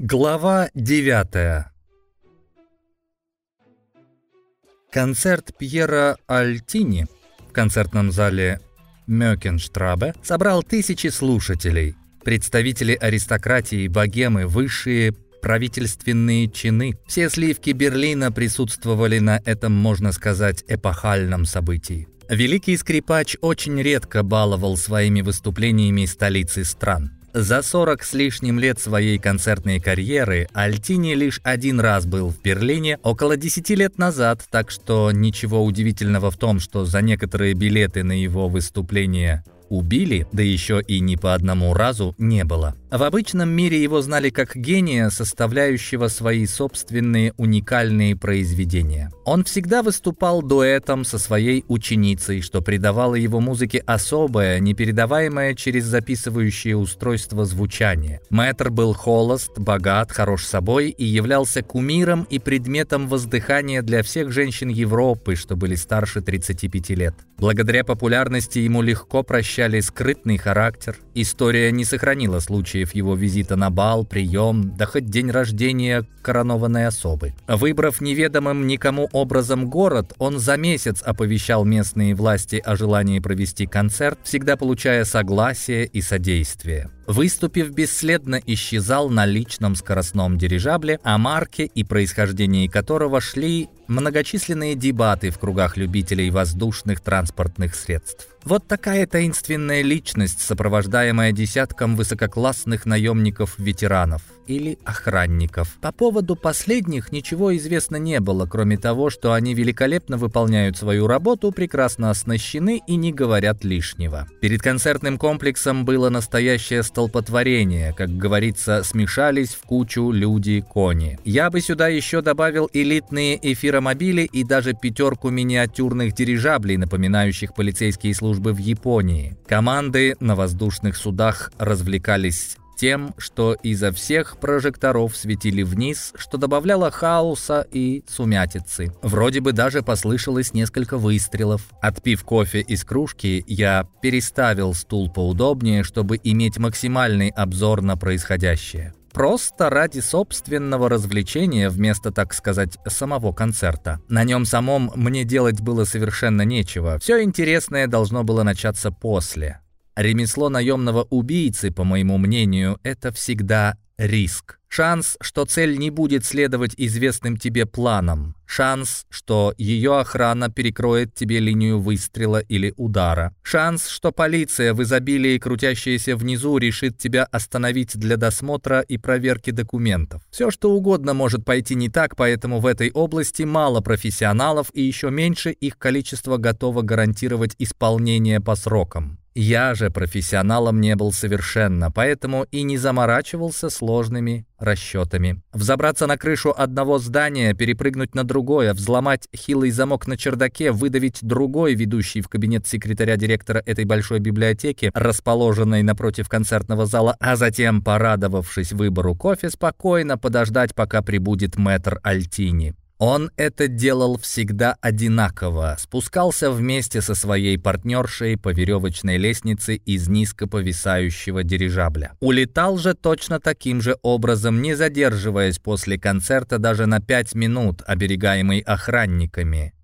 Глава 9 Концерт Пьера Альтини в концертном зале Мёкенштрабе собрал тысячи слушателей. Представители аристократии, богемы, высшие правительственные чины. Все сливки Берлина присутствовали на этом, можно сказать, эпохальном событии. Великий скрипач очень редко баловал своими выступлениями столицы стран. За 40 с лишним лет своей концертной карьеры Альтини лишь один раз был в Берлине около 10 лет назад, так что ничего удивительного в том, что за некоторые билеты на его выступление убили, да еще и не по одному разу, не было. В обычном мире его знали как гения, составляющего свои собственные уникальные произведения. Он всегда выступал дуэтом со своей ученицей, что придавало его музыке особое, непередаваемое через записывающее устройство звучание. Мэтр был холост, богат, хорош собой и являлся кумиром и предметом воздыхания для всех женщин Европы, что были старше 35 лет. Благодаря популярности ему легко прощали скрытный характер. История не сохранила случаев его визита на бал, прием, да хоть день рождения коронованной особы. Выбрав неведомым никому образом город, он за месяц оповещал местные власти о желании провести концерт, всегда получая согласие и содействие. Выступив бесследно, исчезал на личном скоростном дирижабле, о марке и происхождении которого шли многочисленные дебаты в кругах любителей воздушных транспортных средств. Вот такая таинственная личность, сопровождаемая десятком высококлассных наемников-ветеранов или охранников. По поводу последних ничего известно не было, кроме того, что они великолепно выполняют свою работу, прекрасно оснащены и не говорят лишнего. Перед концертным комплексом было настоящее столпотворение, как говорится, смешались в кучу люди-кони. Я бы сюда еще добавил элитные эфиромобили и даже пятерку миниатюрных дирижаблей, напоминающих полицейские службы в Японии. Команды на воздушных судах развлекались тем, что изо всех прожекторов светили вниз, что добавляло хаоса и сумятицы. Вроде бы даже послышалось несколько выстрелов. Отпив кофе из кружки, я переставил стул поудобнее, чтобы иметь максимальный обзор на происходящее. Просто ради собственного развлечения вместо, так сказать, самого концерта. На нем самом мне делать было совершенно нечего. Все интересное должно было начаться после. Ремесло наемного убийцы, по моему мнению, это всегда риск. Шанс, что цель не будет следовать известным тебе планам. Шанс, что ее охрана перекроет тебе линию выстрела или удара. Шанс, что полиция в изобилии, крутящаяся внизу, решит тебя остановить для досмотра и проверки документов. Все, что угодно может пойти не так, поэтому в этой области мало профессионалов и еще меньше их количество готово гарантировать исполнение по срокам. Я же профессионалом не был совершенно, поэтому и не заморачивался сложными расчетами. Взобраться на крышу одного здания, перепрыгнуть на другое, взломать хилый замок на чердаке, выдавить другой, ведущий в кабинет секретаря директора этой большой библиотеки, расположенной напротив концертного зала, а затем, порадовавшись выбору кофе, спокойно подождать, пока прибудет мэтр Альтини. Он это делал всегда одинаково, спускался вместе со своей партнершей по веревочной лестнице из низко повисающего дирижабля. Улетал же точно таким же образом, не задерживаясь после концерта даже на пять минут, оберегаемый охранниками.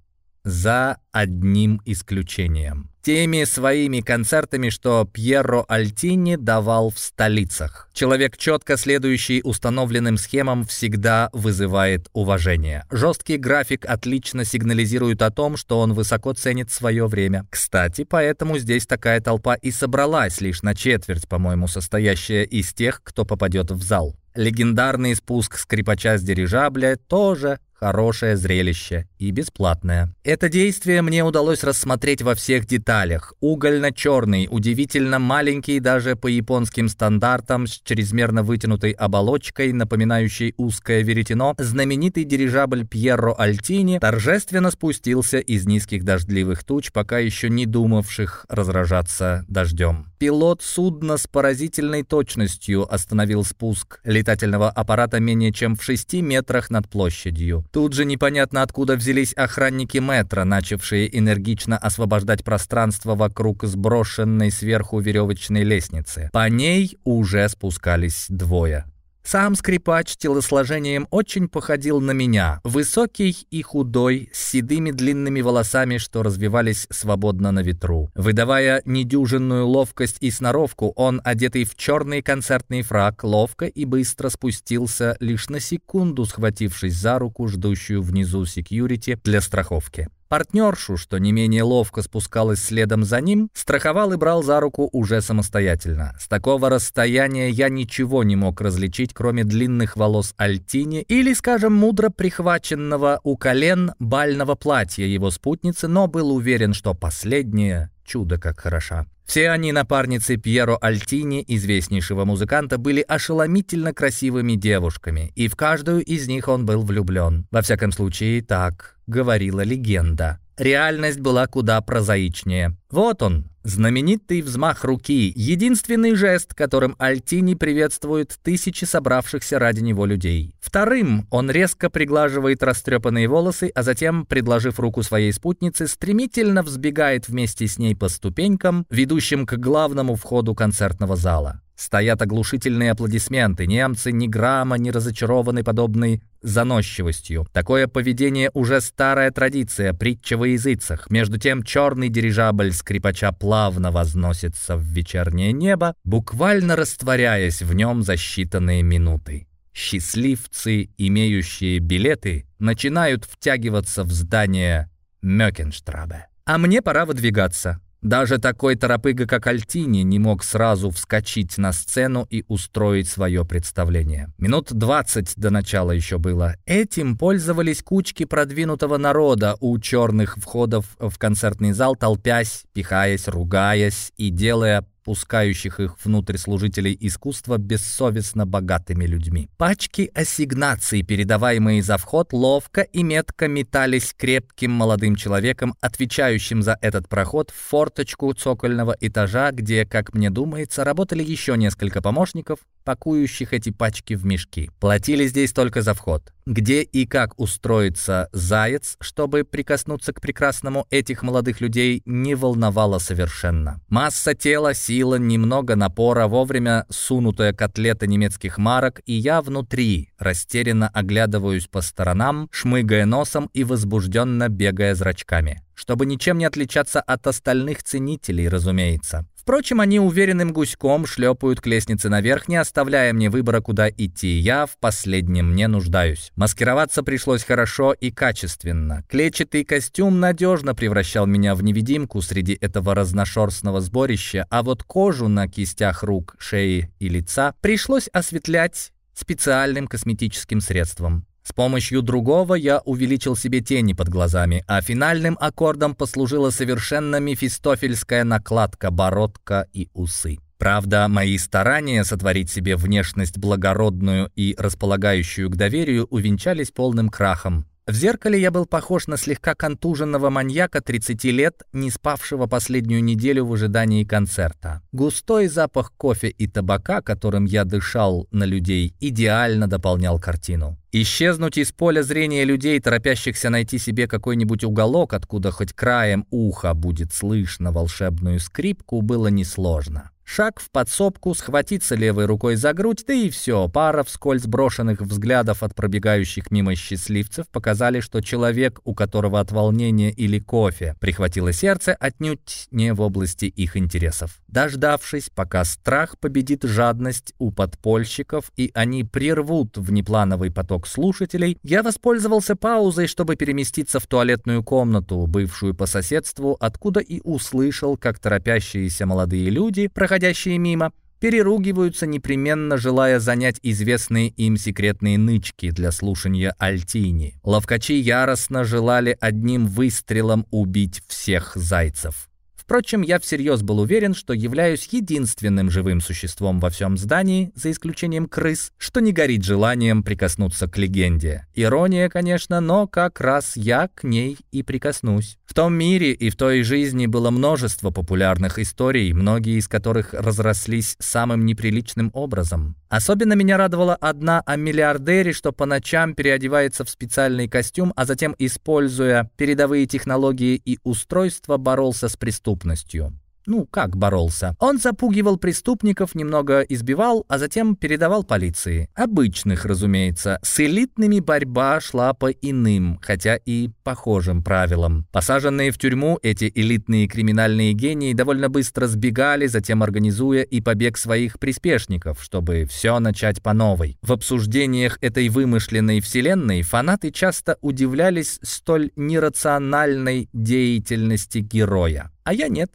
За одним исключением теми своими концертами, что Пьеро Альтини давал в столицах. Человек, четко следующий установленным схемам, всегда вызывает уважение. Жесткий график отлично сигнализирует о том, что он высоко ценит свое время. Кстати, поэтому здесь такая толпа и собралась лишь на четверть, по-моему, состоящая из тех, кто попадет в зал. Легендарный спуск скрипача с дирижабля тоже Хорошее зрелище и бесплатное. Это действие мне удалось рассмотреть во всех деталях. Угольно-черный, удивительно маленький даже по японским стандартам, с чрезмерно вытянутой оболочкой, напоминающей узкое веретено, знаменитый дирижабль Пьерро Альтини торжественно спустился из низких дождливых туч, пока еще не думавших разражаться дождем. Пилот судна с поразительной точностью остановил спуск летательного аппарата менее чем в 6 метрах над площадью. Тут же непонятно откуда взялись охранники метро, начавшие энергично освобождать пространство вокруг сброшенной сверху веревочной лестницы. По ней уже спускались двое. Сам скрипач телосложением очень походил на меня. Высокий и худой, с седыми длинными волосами, что развивались свободно на ветру. Выдавая недюжинную ловкость и сноровку, он, одетый в черный концертный фраг, ловко и быстро спустился, лишь на секунду схватившись за руку, ждущую внизу секьюрити для страховки. Партнершу, что не менее ловко спускалась следом за ним, страховал и брал за руку уже самостоятельно. С такого расстояния я ничего не мог различить, кроме длинных волос Альтини или, скажем, мудро прихваченного у колен бального платья его спутницы, но был уверен, что последнее чудо как хороша. Все они напарницы Пьеро Альтини, известнейшего музыканта, были ошеломительно красивыми девушками, и в каждую из них он был влюблен. Во всяком случае, так говорила легенда. Реальность была куда прозаичнее. Вот он, знаменитый взмах руки, единственный жест, которым Альтини приветствует тысячи собравшихся ради него людей. Вторым он резко приглаживает растрепанные волосы, а затем, предложив руку своей спутнице, стремительно взбегает вместе с ней по ступенькам, ведущим к главному входу концертного зала. Стоят оглушительные аплодисменты. Немцы ни грамма не разочарованы подобной заносчивостью. Такое поведение уже старая традиция, притча во языцах. Между тем черный дирижабль скрипача плавно возносится в вечернее небо, буквально растворяясь в нем за считанные минуты. Счастливцы, имеющие билеты, начинают втягиваться в здание Мёкенштрабе. А мне пора выдвигаться. Даже такой торопыга, как Альтини, не мог сразу вскочить на сцену и устроить свое представление. Минут двадцать до начала еще было. Этим пользовались кучки продвинутого народа у черных входов в концертный зал, толпясь, пихаясь, ругаясь и делая пускающих их внутрь служителей искусства бессовестно богатыми людьми. Пачки ассигнаций, передаваемые за вход, ловко и метко метались крепким молодым человеком, отвечающим за этот проход в форточку цокольного этажа, где, как мне думается, работали еще несколько помощников, пакующих эти пачки в мешки. Платили здесь только за вход. Где и как устроиться заяц, чтобы прикоснуться к прекрасному этих молодых людей, не волновало совершенно. Масса тела, сила, немного напора, вовремя сунутая котлета немецких марок, и я внутри, растерянно оглядываюсь по сторонам, шмыгая носом и возбужденно бегая зрачками. Чтобы ничем не отличаться от остальных ценителей, разумеется. Впрочем, они уверенным гуськом шлепают к лестнице наверх, не оставляя мне выбора, куда идти. Я в последнем не нуждаюсь. Маскироваться пришлось хорошо и качественно. Клетчатый костюм надежно превращал меня в невидимку среди этого разношерстного сборища, а вот кожу на кистях рук, шеи и лица пришлось осветлять специальным косметическим средством. С помощью другого я увеличил себе тени под глазами, а финальным аккордом послужила совершенно мефистофельская накладка, бородка и усы. Правда, мои старания сотворить себе внешность благородную и располагающую к доверию увенчались полным крахом. В зеркале я был похож на слегка контуженного маньяка 30 лет, не спавшего последнюю неделю в ожидании концерта. Густой запах кофе и табака, которым я дышал на людей, идеально дополнял картину. Исчезнуть из поля зрения людей, торопящихся найти себе какой-нибудь уголок, откуда хоть краем уха будет слышно волшебную скрипку, было несложно. Шаг в подсобку, схватиться левой рукой за грудь, да и все. Пара вскользь брошенных взглядов от пробегающих мимо счастливцев показали, что человек, у которого от волнения или кофе прихватило сердце, отнюдь не в области их интересов. Дождавшись, пока страх победит жадность у подпольщиков и они прервут внеплановый поток слушателей, я воспользовался паузой, чтобы переместиться в туалетную комнату, бывшую по соседству, откуда и услышал, как торопящиеся молодые люди, проходили проходящие мимо, переругиваются, непременно желая занять известные им секретные нычки для слушания Альтини. Ловкачи яростно желали одним выстрелом убить всех зайцев. Впрочем, я всерьез был уверен, что являюсь единственным живым существом во всем здании, за исключением крыс, что не горит желанием прикоснуться к легенде. Ирония, конечно, но как раз я к ней и прикоснусь. В том мире и в той жизни было множество популярных историй, многие из которых разрослись самым неприличным образом. Особенно меня радовала одна о миллиардере, что по ночам переодевается в специальный костюм, а затем, используя передовые технологии и устройства, боролся с преступностью доступностью. Ну, как боролся? Он запугивал преступников, немного избивал, а затем передавал полиции. Обычных, разумеется. С элитными борьба шла по иным, хотя и похожим правилам. Посаженные в тюрьму, эти элитные криминальные гении довольно быстро сбегали, затем организуя и побег своих приспешников, чтобы все начать по новой. В обсуждениях этой вымышленной вселенной фанаты часто удивлялись столь нерациональной деятельности героя. А я нет.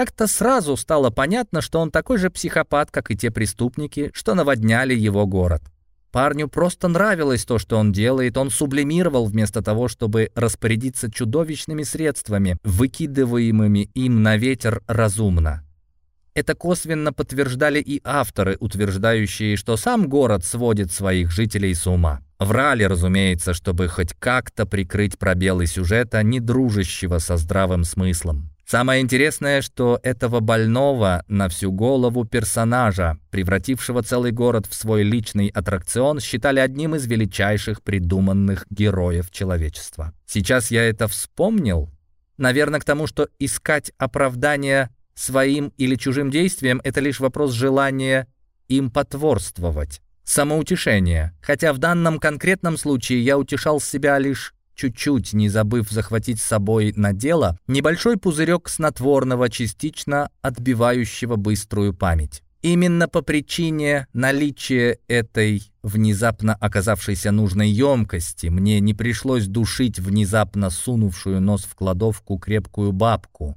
Как-то сразу стало понятно, что он такой же психопат, как и те преступники, что наводняли его город. Парню просто нравилось то, что он делает, он сублимировал вместо того, чтобы распорядиться чудовищными средствами, выкидываемыми им на ветер разумно. Это косвенно подтверждали и авторы, утверждающие, что сам город сводит своих жителей с ума. Врали, разумеется, чтобы хоть как-то прикрыть пробелы сюжета, не дружащего со здравым смыслом. Самое интересное, что этого больного на всю голову персонажа, превратившего целый город в свой личный аттракцион, считали одним из величайших придуманных героев человечества. Сейчас я это вспомнил, наверное, к тому, что искать оправдание своим или чужим действиям – это лишь вопрос желания им потворствовать. Самоутешение. Хотя в данном конкретном случае я утешал себя лишь чуть-чуть, не забыв захватить с собой на дело, небольшой пузырек снотворного, частично отбивающего быструю память. Именно по причине наличия этой внезапно оказавшейся нужной емкости мне не пришлось душить внезапно сунувшую нос в кладовку крепкую бабку,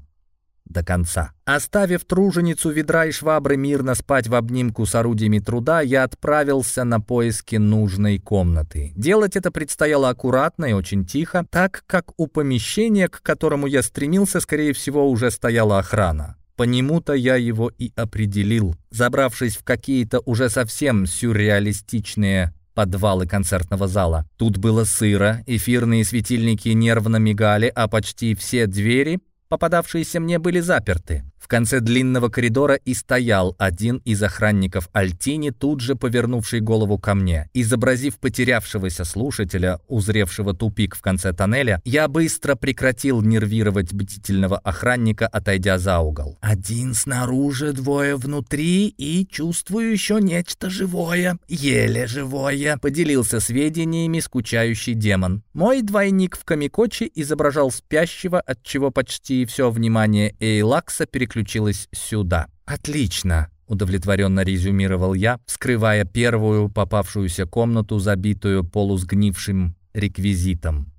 до конца. Оставив труженицу ведра и швабры мирно спать в обнимку с орудиями труда, я отправился на поиски нужной комнаты. Делать это предстояло аккуратно и очень тихо, так как у помещения, к которому я стремился, скорее всего, уже стояла охрана. По нему-то я его и определил, забравшись в какие-то уже совсем сюрреалистичные подвалы концертного зала. Тут было сыро, эфирные светильники нервно мигали, а почти все двери попадавшиеся мне, были заперты. В конце длинного коридора и стоял один из охранников Альтини, тут же повернувший голову ко мне. Изобразив потерявшегося слушателя, узревшего тупик в конце тоннеля, я быстро прекратил нервировать бдительного охранника, отойдя за угол. «Один снаружи, двое внутри, и чувствую еще нечто живое, еле живое», поделился сведениями скучающий демон. Мой двойник в Камикочи изображал спящего, отчего почти все внимание Эйлакса переключилось переключилась сюда. «Отлично!» — удовлетворенно резюмировал я, скрывая первую попавшуюся комнату, забитую полусгнившим реквизитом.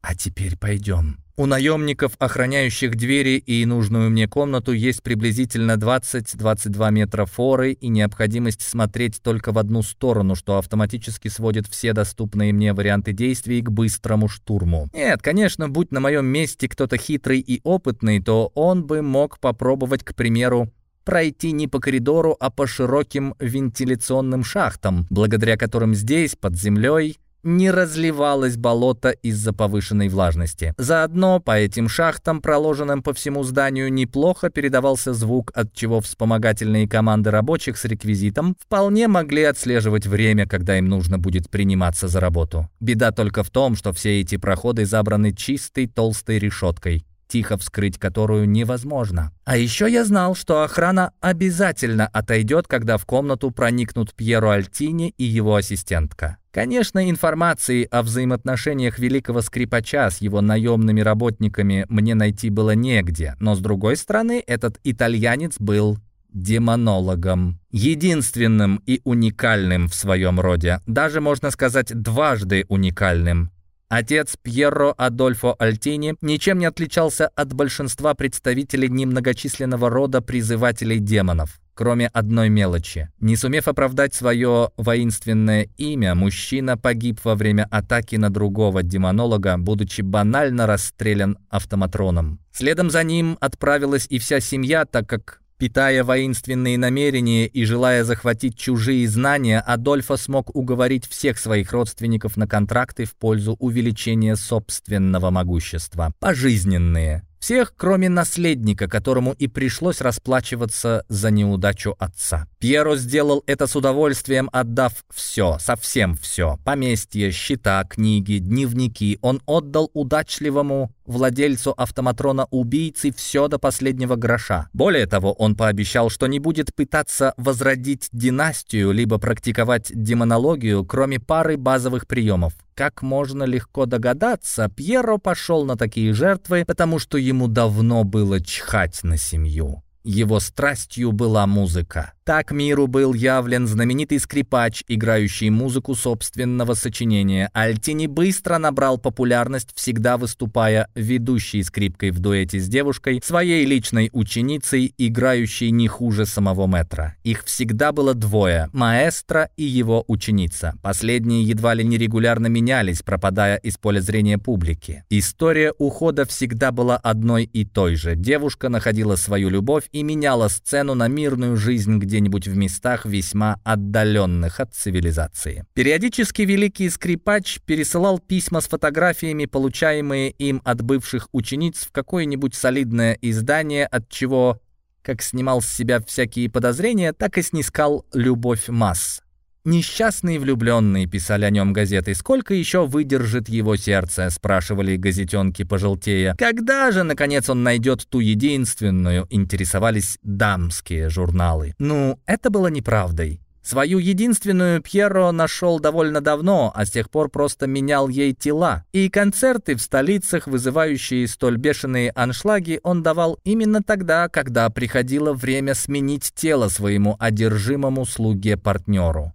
«А теперь пойдем». У наемников, охраняющих двери и нужную мне комнату, есть приблизительно 20-22 метра форы и необходимость смотреть только в одну сторону, что автоматически сводит все доступные мне варианты действий к быстрому штурму. Нет, конечно, будь на моем месте кто-то хитрый и опытный, то он бы мог попробовать, к примеру, пройти не по коридору, а по широким вентиляционным шахтам, благодаря которым здесь, под землей, не разливалось болото из-за повышенной влажности. Заодно по этим шахтам, проложенным по всему зданию, неплохо передавался звук, от чего вспомогательные команды рабочих с реквизитом вполне могли отслеживать время, когда им нужно будет приниматься за работу. Беда только в том, что все эти проходы забраны чистой толстой решеткой тихо вскрыть которую невозможно. А еще я знал, что охрана обязательно отойдет, когда в комнату проникнут Пьеро Альтини и его ассистентка. Конечно, информации о взаимоотношениях великого скрипача с его наемными работниками мне найти было негде, но с другой стороны, этот итальянец был демонологом. Единственным и уникальным в своем роде, даже можно сказать дважды уникальным. Отец Пьерро Адольфо Альтини ничем не отличался от большинства представителей немногочисленного рода призывателей демонов. Кроме одной мелочи. Не сумев оправдать свое воинственное имя, мужчина погиб во время атаки на другого демонолога, будучи банально расстрелян автоматроном. Следом за ним отправилась и вся семья, так как Питая воинственные намерения и желая захватить чужие знания, Адольфо смог уговорить всех своих родственников на контракты в пользу увеличения собственного могущества. Пожизненные. Всех, кроме наследника, которому и пришлось расплачиваться за неудачу отца. Пьеро сделал это с удовольствием, отдав все, совсем все. Поместье, счета, книги, дневники. Он отдал удачливому владельцу автоматрона убийцы все до последнего гроша. Более того, он пообещал, что не будет пытаться возродить династию, либо практиковать демонологию, кроме пары базовых приемов. Как можно легко догадаться, Пьеро пошел на такие жертвы, потому что ему давно было чхать на семью. Его страстью была музыка. Так миру был явлен знаменитый скрипач, играющий музыку собственного сочинения. Альтини быстро набрал популярность, всегда выступая ведущей скрипкой в дуэте с девушкой, своей личной ученицей, играющей не хуже самого метра. Их всегда было двое – маэстро и его ученица. Последние едва ли нерегулярно менялись, пропадая из поля зрения публики. История ухода всегда была одной и той же. Девушка находила свою любовь и меняла сцену на мирную жизнь, где где-нибудь в местах весьма отдаленных от цивилизации. Периодически великий скрипач пересылал письма с фотографиями, получаемые им от бывших учениц в какое-нибудь солидное издание, от чего как снимал с себя всякие подозрения, так и снискал любовь масс. «Несчастный влюбленный», — писали о нем газеты. «Сколько еще выдержит его сердце?» — спрашивали газетенки пожелтея. «Когда же, наконец, он найдет ту единственную?» — интересовались дамские журналы. Ну, это было неправдой. Свою единственную Пьеро нашел довольно давно, а с тех пор просто менял ей тела. И концерты в столицах, вызывающие столь бешеные аншлаги, он давал именно тогда, когда приходило время сменить тело своему одержимому слуге-партнеру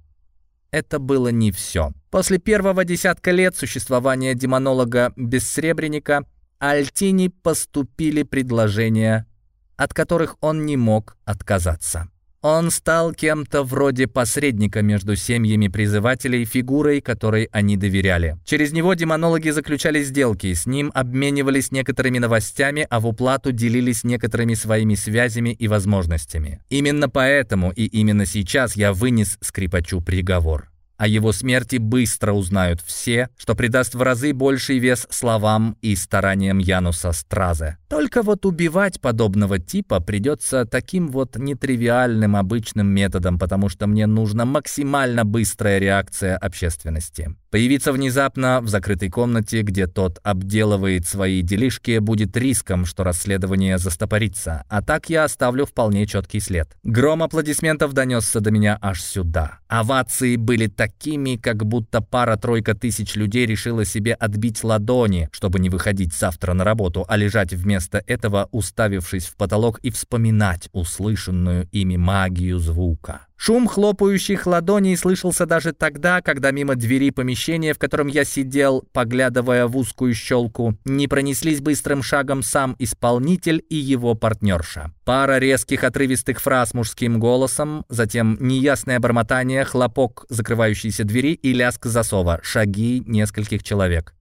это было не все. После первого десятка лет существования демонолога-бессребреника Альтини поступили предложения, от которых он не мог отказаться. Он стал кем-то вроде посредника между семьями призывателей, фигурой, которой они доверяли. Через него демонологи заключали сделки, с ним обменивались некоторыми новостями, а в уплату делились некоторыми своими связями и возможностями. Именно поэтому и именно сейчас я вынес скрипачу приговор. О его смерти быстро узнают все, что придаст в разы больший вес словам и стараниям Януса Стразе. Только вот убивать подобного типа придется таким вот нетривиальным обычным методом, потому что мне нужна максимально быстрая реакция общественности. Появиться внезапно в закрытой комнате, где тот обделывает свои делишки, будет риском, что расследование застопорится, а так я оставлю вполне четкий след. Гром аплодисментов донесся до меня аж сюда. Овации были такими, как будто пара-тройка тысяч людей решила себе отбить ладони, чтобы не выходить завтра на работу, а лежать вместо этого, уставившись в потолок и вспоминать услышанную ими магию звука. Шум хлопающих ладоней слышался даже тогда, когда мимо двери помещения, в котором я сидел, поглядывая в узкую щелку, не пронеслись быстрым шагом сам исполнитель и его партнерша. Пара резких отрывистых фраз мужским голосом, затем неясное бормотание, хлопок закрывающейся двери и лязг засова, шаги нескольких человек.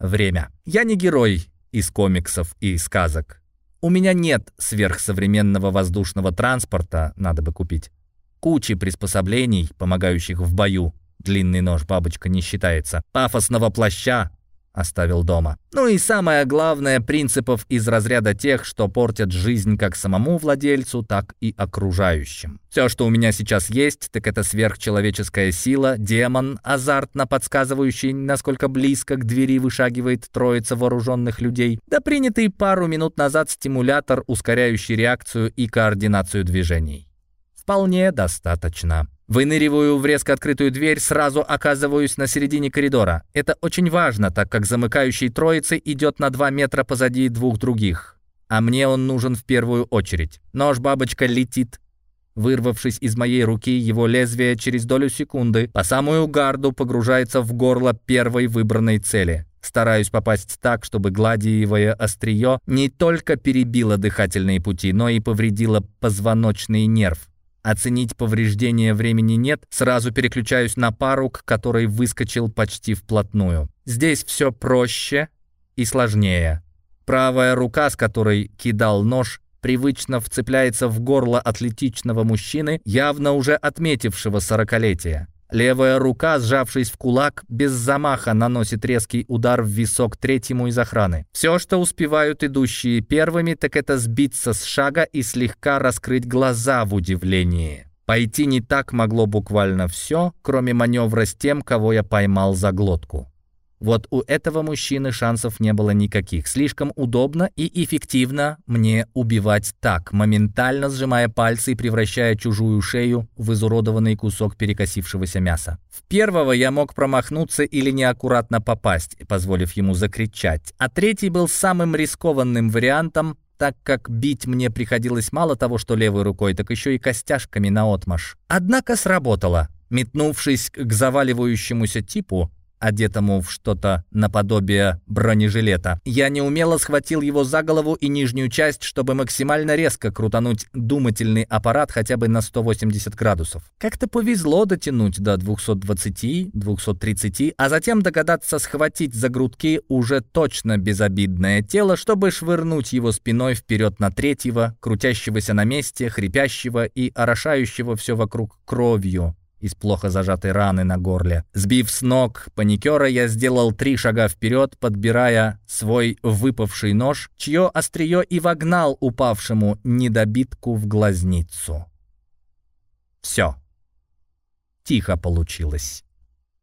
Время. Я не герой из комиксов и сказок. У меня нет сверхсовременного воздушного транспорта, надо бы купить кучи приспособлений, помогающих в бою. Длинный нож бабочка не считается. Пафосного плаща оставил дома. Ну и самое главное, принципов из разряда тех, что портят жизнь как самому владельцу, так и окружающим. Все, что у меня сейчас есть, так это сверхчеловеческая сила, демон, азартно подсказывающий, насколько близко к двери вышагивает троица вооруженных людей, да принятый пару минут назад стимулятор, ускоряющий реакцию и координацию движений. Вполне достаточно. Выныриваю в резко открытую дверь, сразу оказываюсь на середине коридора. Это очень важно, так как замыкающий троицы идет на два метра позади двух других. А мне он нужен в первую очередь. Нож-бабочка летит. Вырвавшись из моей руки, его лезвие через долю секунды по самую гарду погружается в горло первой выбранной цели. Стараюсь попасть так, чтобы гладиевое острие не только перебило дыхательные пути, но и повредило позвоночный нерв. Оценить повреждения времени нет, сразу переключаюсь на пару, к которой выскочил почти вплотную. Здесь все проще и сложнее. Правая рука, с которой кидал нож, привычно вцепляется в горло атлетичного мужчины, явно уже отметившего сорокалетие. Левая рука, сжавшись в кулак, без замаха наносит резкий удар в висок третьему из охраны. Все, что успевают идущие первыми, так это сбиться с шага и слегка раскрыть глаза в удивлении. Пойти не так могло буквально все, кроме маневра с тем, кого я поймал за глотку. Вот у этого мужчины шансов не было никаких. Слишком удобно и эффективно мне убивать так, моментально сжимая пальцы и превращая чужую шею в изуродованный кусок перекосившегося мяса. В первого я мог промахнуться или неаккуратно попасть, позволив ему закричать. А третий был самым рискованным вариантом, так как бить мне приходилось мало того, что левой рукой, так еще и костяшками наотмашь. Однако сработало. Метнувшись к заваливающемуся типу, одетому в что-то наподобие бронежилета. Я неумело схватил его за голову и нижнюю часть, чтобы максимально резко крутануть думательный аппарат хотя бы на 180 градусов. Как-то повезло дотянуть до 220-230, а затем догадаться схватить за грудки уже точно безобидное тело, чтобы швырнуть его спиной вперед на третьего, крутящегося на месте, хрипящего и орошающего все вокруг кровью из плохо зажатой раны на горле. Сбив с ног паникера, я сделал три шага вперед, подбирая свой выпавший нож, чье острие и вогнал упавшему недобитку в глазницу. Все. Тихо получилось.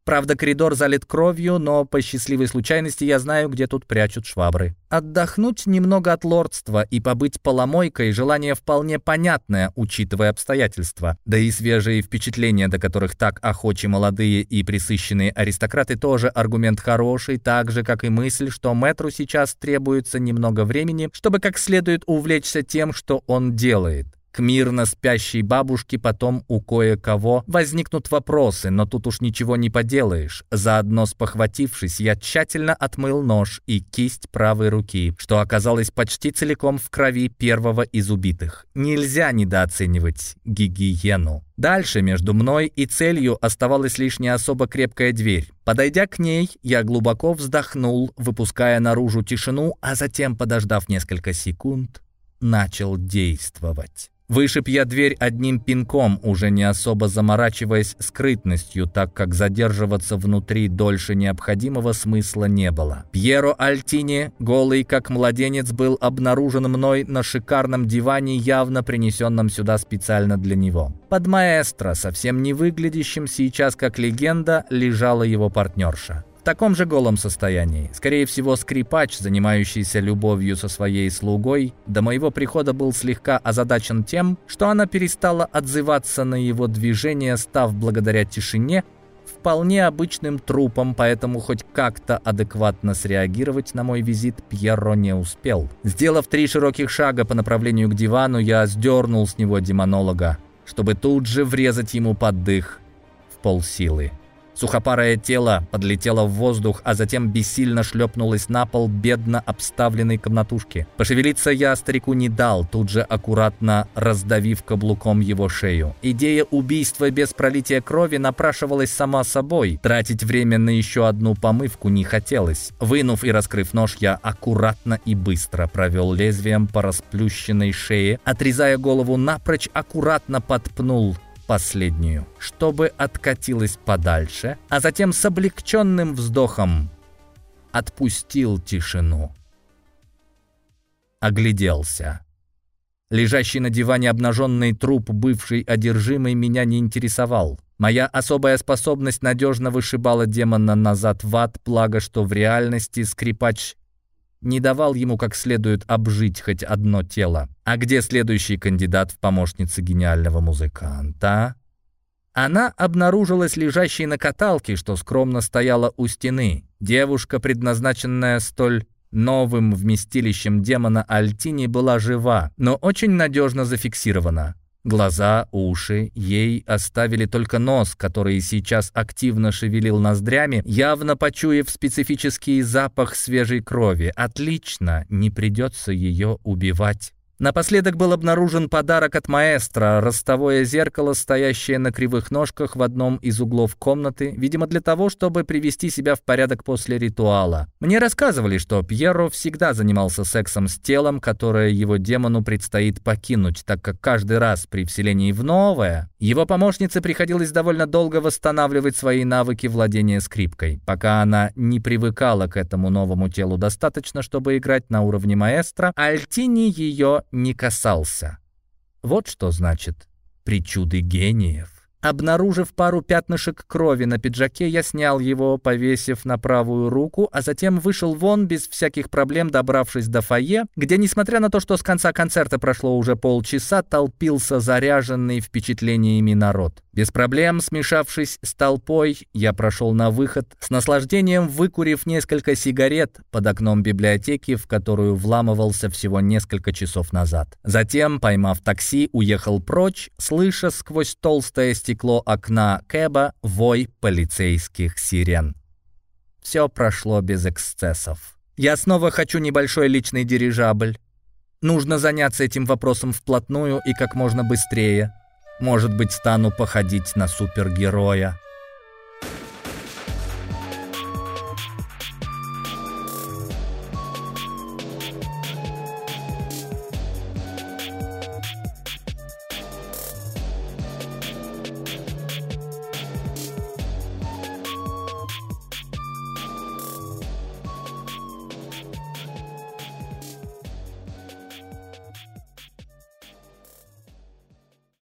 Правда, коридор залит кровью, но по счастливой случайности я знаю, где тут прячут швабры. Отдохнуть немного от лордства и побыть поломойкой – желание вполне понятное, учитывая обстоятельства. Да и свежие впечатления, до которых так охочи молодые и присыщенные аристократы, тоже аргумент хороший, так же, как и мысль, что мэтру сейчас требуется немного времени, чтобы как следует увлечься тем, что он делает. К мирно спящей бабушке потом у кое-кого возникнут вопросы, но тут уж ничего не поделаешь. Заодно спохватившись, я тщательно отмыл нож и кисть правой руки, что оказалось почти целиком в крови первого из убитых. Нельзя недооценивать гигиену. Дальше между мной и целью оставалась лишь не особо крепкая дверь. Подойдя к ней, я глубоко вздохнул, выпуская наружу тишину, а затем, подождав несколько секунд, начал действовать. Вышиб я дверь одним пинком, уже не особо заморачиваясь скрытностью, так как задерживаться внутри дольше необходимого смысла не было. Пьеро Альтини, голый как младенец, был обнаружен мной на шикарном диване, явно принесенном сюда специально для него. Под маэстро, совсем не выглядящим сейчас как легенда, лежала его партнерша. Таком же голом состоянии. Скорее всего, скрипач, занимающийся любовью со своей слугой, до моего прихода был слегка озадачен тем, что она перестала отзываться на его движения, став благодаря тишине вполне обычным трупом, поэтому хоть как-то адекватно среагировать на мой визит Пьеро не успел. Сделав три широких шага по направлению к дивану, я сдернул с него демонолога, чтобы тут же врезать ему под дых в полсилы. Сухопарое тело подлетело в воздух, а затем бессильно шлепнулось на пол бедно обставленной комнатушки. Пошевелиться я старику не дал, тут же аккуратно раздавив каблуком его шею. Идея убийства без пролития крови напрашивалась сама собой. Тратить время на еще одну помывку не хотелось. Вынув и раскрыв нож, я аккуратно и быстро провел лезвием по расплющенной шее, отрезая голову напрочь, аккуратно подпнул последнюю, чтобы откатилась подальше, а затем с облегченным вздохом отпустил тишину. Огляделся. Лежащий на диване обнаженный труп бывший одержимый меня не интересовал. Моя особая способность надежно вышибала демона назад в ад, благо что в реальности скрипач не давал ему как следует обжить хоть одно тело. А где следующий кандидат в помощницы гениального музыканта? Она обнаружилась лежащей на каталке, что скромно стояла у стены. Девушка, предназначенная столь новым вместилищем демона Альтини, была жива, но очень надежно зафиксирована. Глаза, уши ей оставили только нос, который сейчас активно шевелил ноздрями, явно почуяв специфический запах свежей крови. Отлично, не придется ее убивать Напоследок был обнаружен подарок от маэстро, ростовое зеркало, стоящее на кривых ножках в одном из углов комнаты, видимо, для того, чтобы привести себя в порядок после ритуала. Мне рассказывали, что Пьеро всегда занимался сексом с телом, которое его демону предстоит покинуть, так как каждый раз при вселении в новое его помощнице приходилось довольно долго восстанавливать свои навыки владения скрипкой, пока она не привыкала к этому новому телу достаточно, чтобы играть на уровне маэстро, Альтини ее не касался. Вот что значит «причуды гениев». Обнаружив пару пятнышек крови на пиджаке, я снял его, повесив на правую руку, а затем вышел вон без всяких проблем, добравшись до фойе, где, несмотря на то, что с конца концерта прошло уже полчаса, толпился заряженный впечатлениями народ. Без проблем, смешавшись с толпой, я прошел на выход, с наслаждением выкурив несколько сигарет под окном библиотеки, в которую вламывался всего несколько часов назад. Затем, поймав такси, уехал прочь, слыша сквозь толстое стекло окна Кэба вой полицейских сирен. Все прошло без эксцессов. Я снова хочу небольшой личный дирижабль. Нужно заняться этим вопросом вплотную и как можно быстрее. Может быть, стану походить на супергероя.